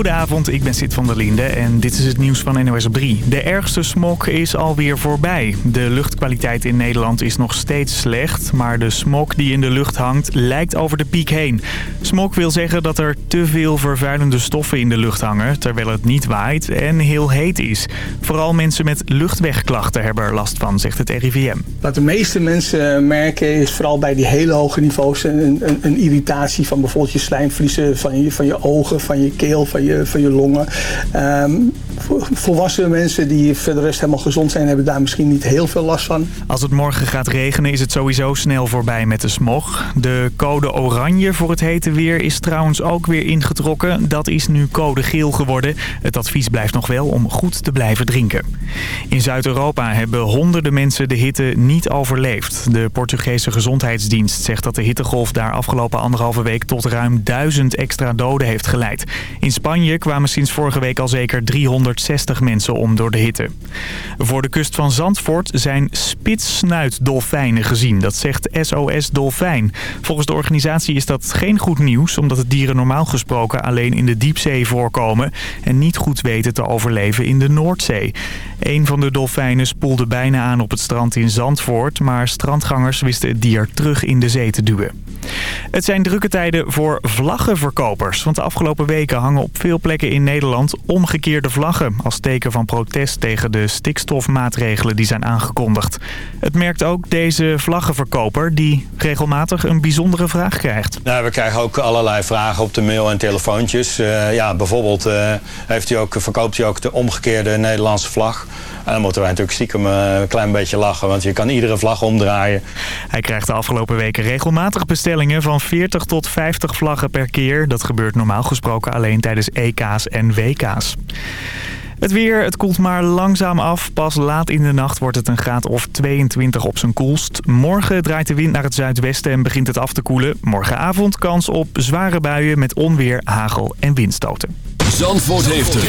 Goedenavond, ik ben Sid van der Linde en dit is het nieuws van NOS op 3. De ergste smog is alweer voorbij. De luchtkwaliteit in Nederland is nog steeds slecht, maar de smog die in de lucht hangt lijkt over de piek heen. Smog wil zeggen dat er te veel vervuilende stoffen in de lucht hangen, terwijl het niet waait en heel heet is. Vooral mensen met luchtwegklachten hebben er last van, zegt het RIVM. Wat de meeste mensen merken is vooral bij die hele hoge niveaus een irritatie van bijvoorbeeld je slijmvliezen, van je, van je ogen, van je keel, van je, van je longen. Um, volwassen mensen die verder rest helemaal gezond zijn, hebben daar misschien niet heel veel last van. Als het morgen gaat regenen is het sowieso snel voorbij met de smog. De code oranje voor het hete weer is trouwens ook weer ingetrokken. Dat is nu code geel geworden. Het advies blijft nog wel om goed te blijven drinken. In Zuid-Europa hebben honderden mensen de hitte niet overleefd. De Portugese gezondheidsdienst zegt dat de hittegolf daar afgelopen anderhalve week tot ruim duizend extra doden heeft geleid. In Spanje kwamen sinds vorige week al zeker 360 mensen om door de hitte. Voor de kust van Zandvoort zijn spitssnuitdolfijnen gezien. Dat zegt SOS Dolfijn. Volgens de organisatie is dat geen goed nieuws... omdat de dieren normaal gesproken alleen in de diepzee voorkomen... en niet goed weten te overleven in de Noordzee. Een van de dolfijnen spoelde bijna aan op het strand in Zandvoort... maar strandgangers wisten het dier terug in de zee te duwen. Het zijn drukke tijden voor vlaggenverkopers. Want de afgelopen weken hangen op veel plekken in Nederland omgekeerde vlaggen... als teken van protest tegen de stikstofmaatregelen die zijn aangekondigd. Het merkt ook deze vlaggenverkoper die regelmatig een bijzondere vraag krijgt. Nou, we krijgen ook allerlei vragen op de mail en telefoontjes. Uh, ja, bijvoorbeeld uh, heeft u ook, verkoopt u ook de omgekeerde Nederlandse vlag... En dan moeten wij natuurlijk stiekem eh, een klein beetje lachen, want je kan iedere vlag omdraaien. Hij krijgt de afgelopen weken regelmatig bestellingen van 40 tot 50 vlaggen per keer. Dat gebeurt normaal gesproken alleen tijdens EK's en WK's. Het weer, het koelt maar langzaam af. Pas laat in de nacht wordt het een graad of 22 op zijn koelst. Morgen draait de wind naar het zuidwesten en begint het af te koelen. Morgenavond kans op zware buien met onweer, hagel en windstoten. Zandvoort heeft het.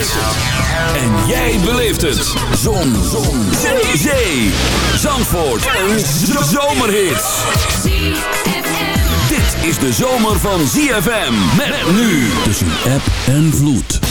En jij beleeft het. Zon. Zon. Zee. Zee. Zandvoort. Een zomerhit. Dit is de zomer van ZFM. Met nu tussen app en vloed.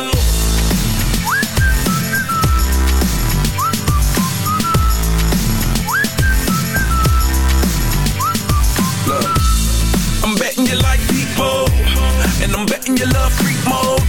And I'm betting you love freak mode,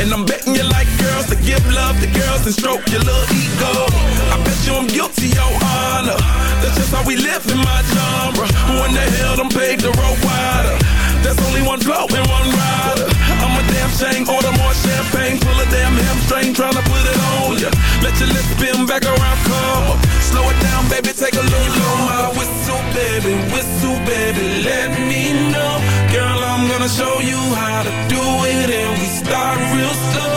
and I'm betting you like girls to give love to girls and stroke your little ego. I bet you I'm guilty, your honor. That's just how we live in my genre. Who in the hell done paved the road wider? There's only one flow and one rider. I'm a damn shame, order more champagne, pull a damn hamstring, tryna put it on ya. Let your lips spin back around, come. Slow it down, baby, take a look. Blow my whistle, baby, whistle, baby, let me know. Girl, I'm gonna show you how to do it, and we start real slow.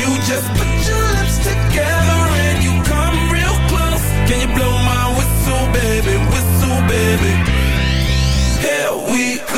You just put your lips together and you come real close. Can you blow my whistle, baby, whistle, baby? Here we go.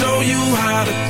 show you how to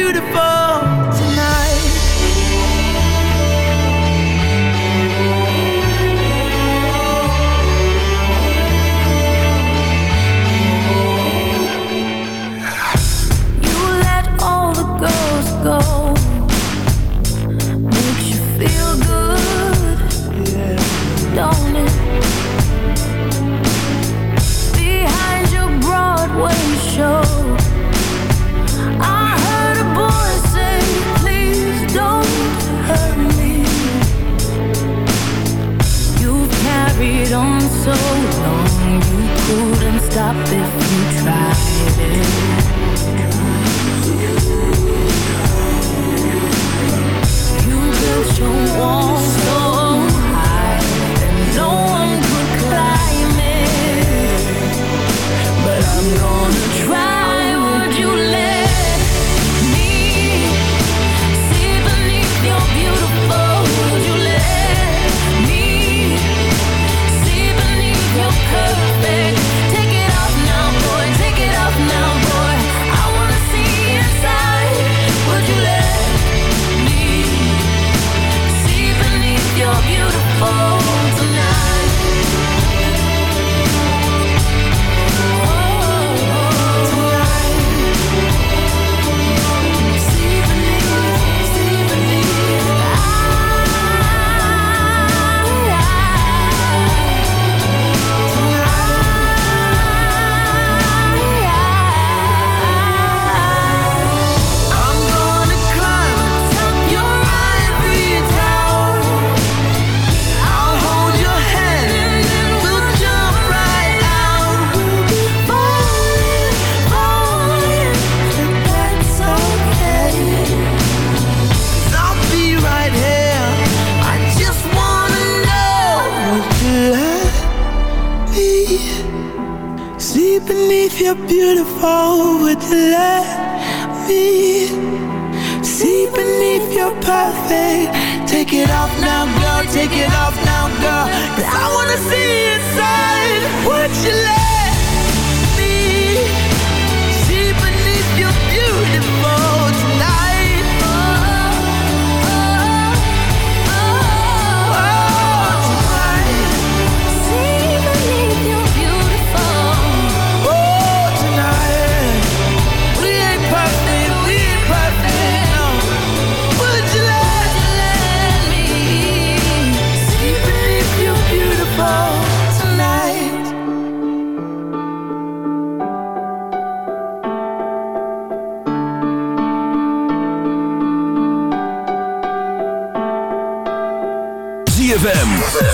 beautiful. stop if you try it. You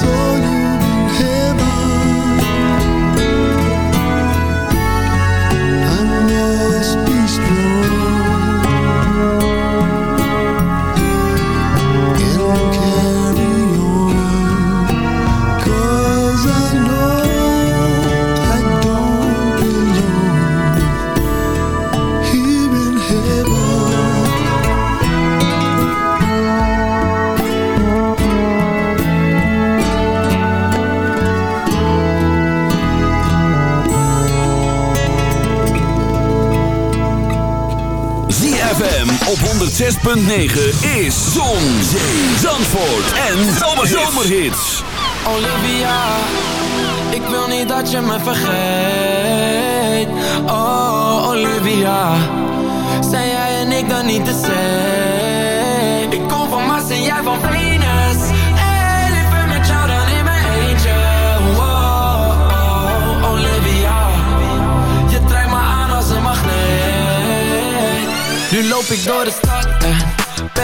so 106.9 is Zon, Zandvoort en Zomerhits. Olivia, ik wil niet dat je me vergeet. Oh, Olivia, zijn jij en ik dan niet de same? Ik kom van Mars en jij van Venus. En ik ben met jou dan in mijn eentje. Oh, oh, Olivia, je trekt me aan als een magneet. Nu loop ik door de stad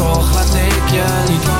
toch laat ik je niet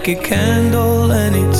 Like a candle and its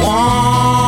want.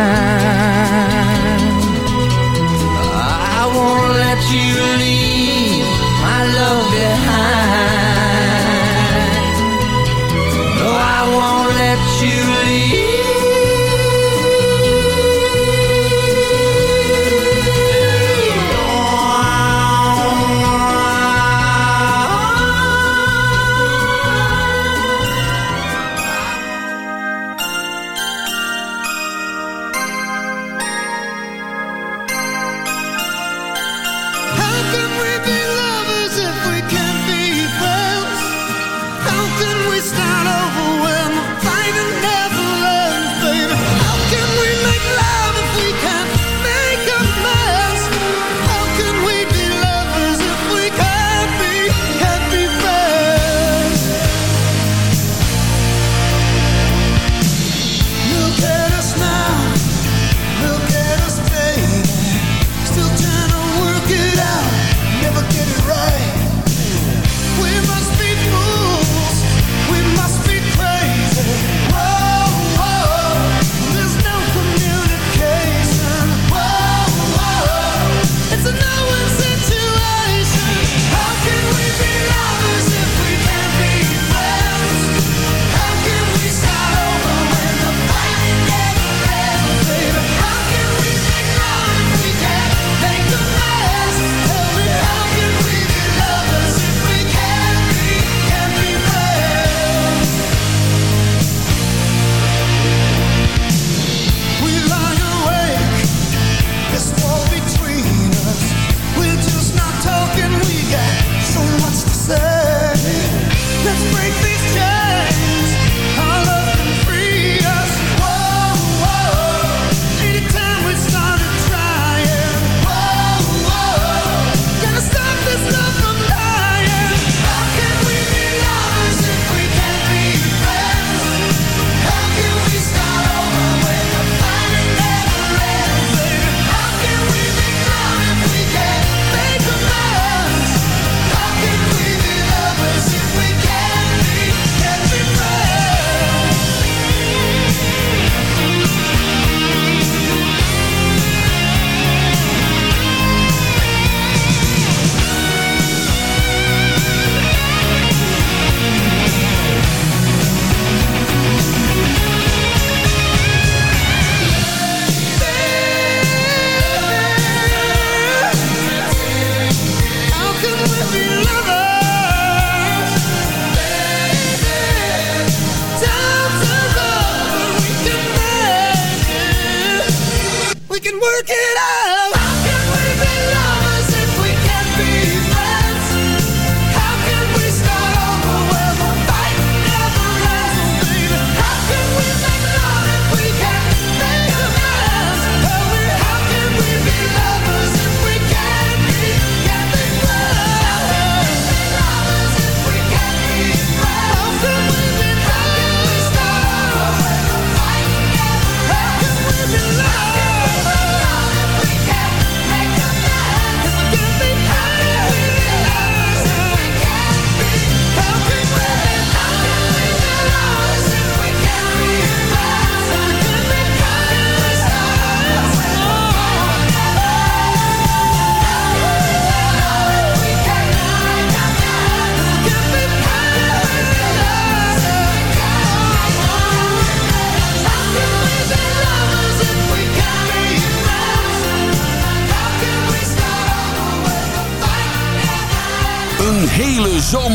that you leave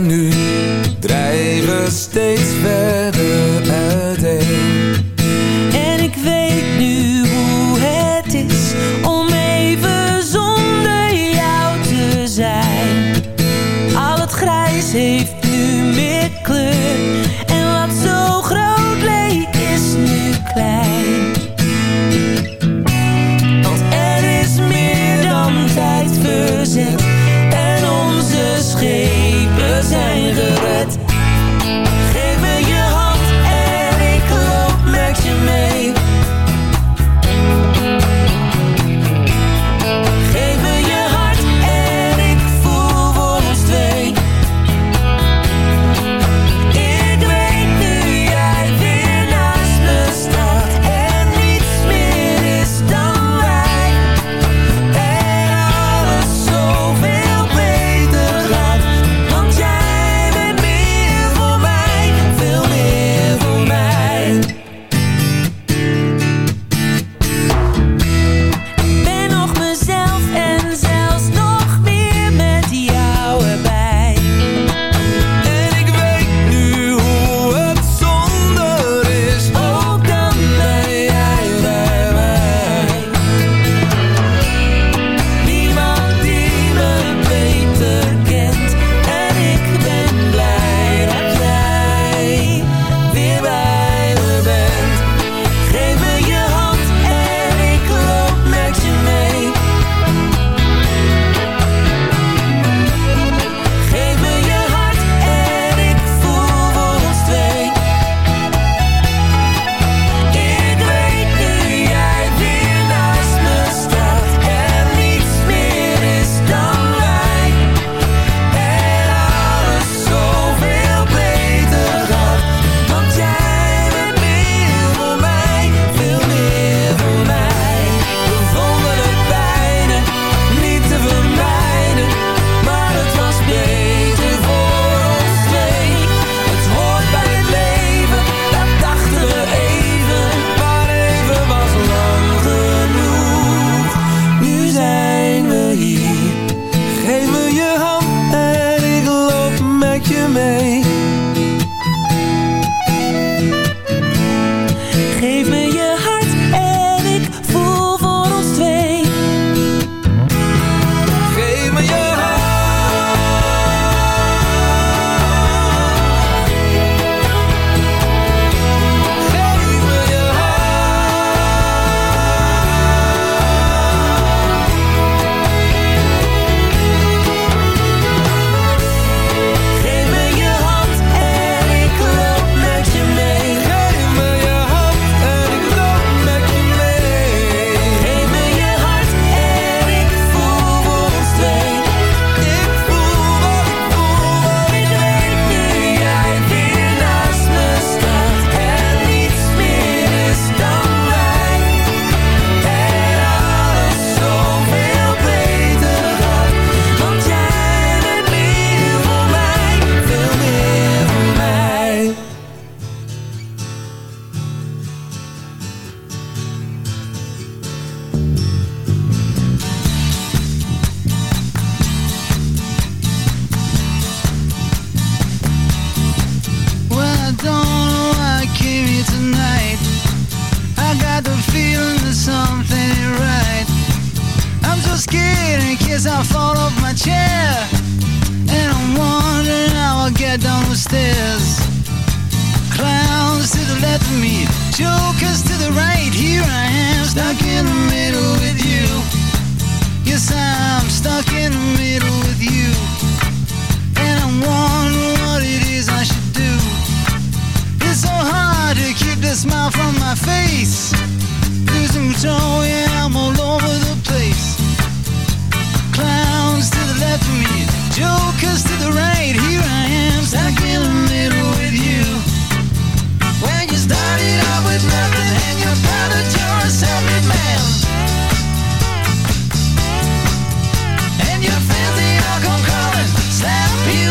Nu something right. I'm so scared in case I fall off my chair. And I'm wondering how I'll get down the stairs. Clowns to the left of me, jokers to the right. Here I am, stuck in the middle with you. Yes, I'm stuck in the middle with you. And I'm wondering what it is I should do. It's so hard to keep the smile from my face. Losing control, yeah, I'm all over the place. Clowns to the left of me, jokers to the right. Here I am, stuck in the middle with you. When you started with nothing and you that you're a self-made man. And all slap you